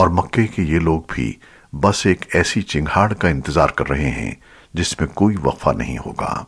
और मक्के के ये लोग भी बस एक ऐसी चिंगाड़ का इंतज़ार कर रहे हैं जिसमें कोई वक्फा नहीं होगा।